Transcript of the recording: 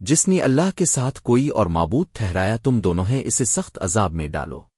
جس نے اللہ کے ساتھ کوئی اور معبود ٹھہرایا تم دونوں ہیں، اسے سخت عذاب میں ڈالو۔